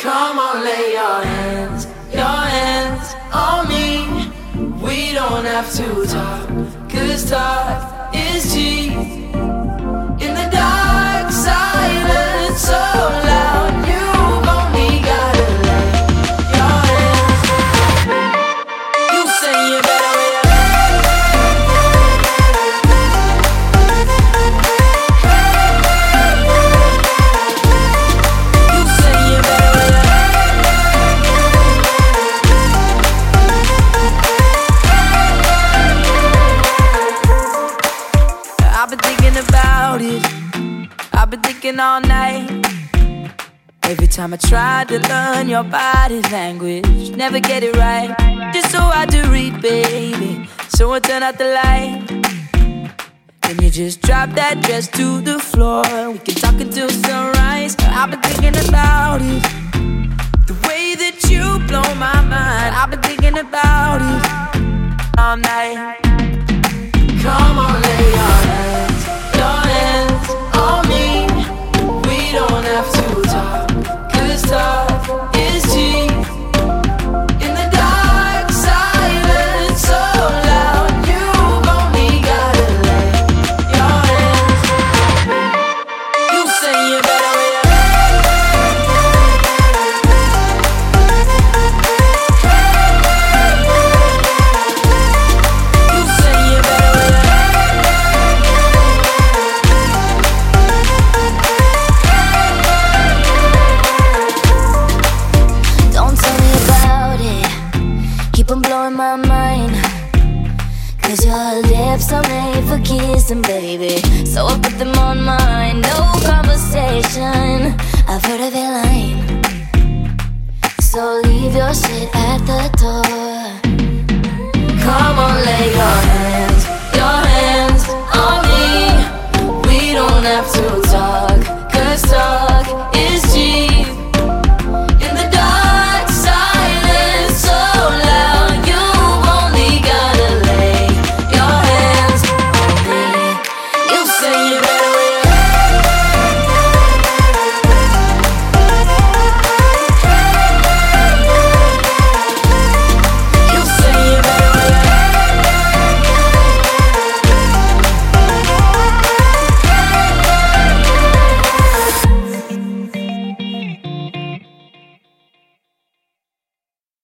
Come on, lay your hands, your hands on me. We don't have to talk, cause talk is cheap. All night. Every time I try to learn your body language, never get it right. Just so I do read, baby. So I turn out the light. Then you just drop that dress to the floor. We can talk until sunrise. I've been thinking about it. The way that you blow my mind. I've been thinking about it all night. Cause your lips are made for kissing, baby. So I put them on mine, no conversation. I've heard of it line. So leave your shit at the door. Come on, lay your hands, your hands on me. We don't have to talk, cause talk.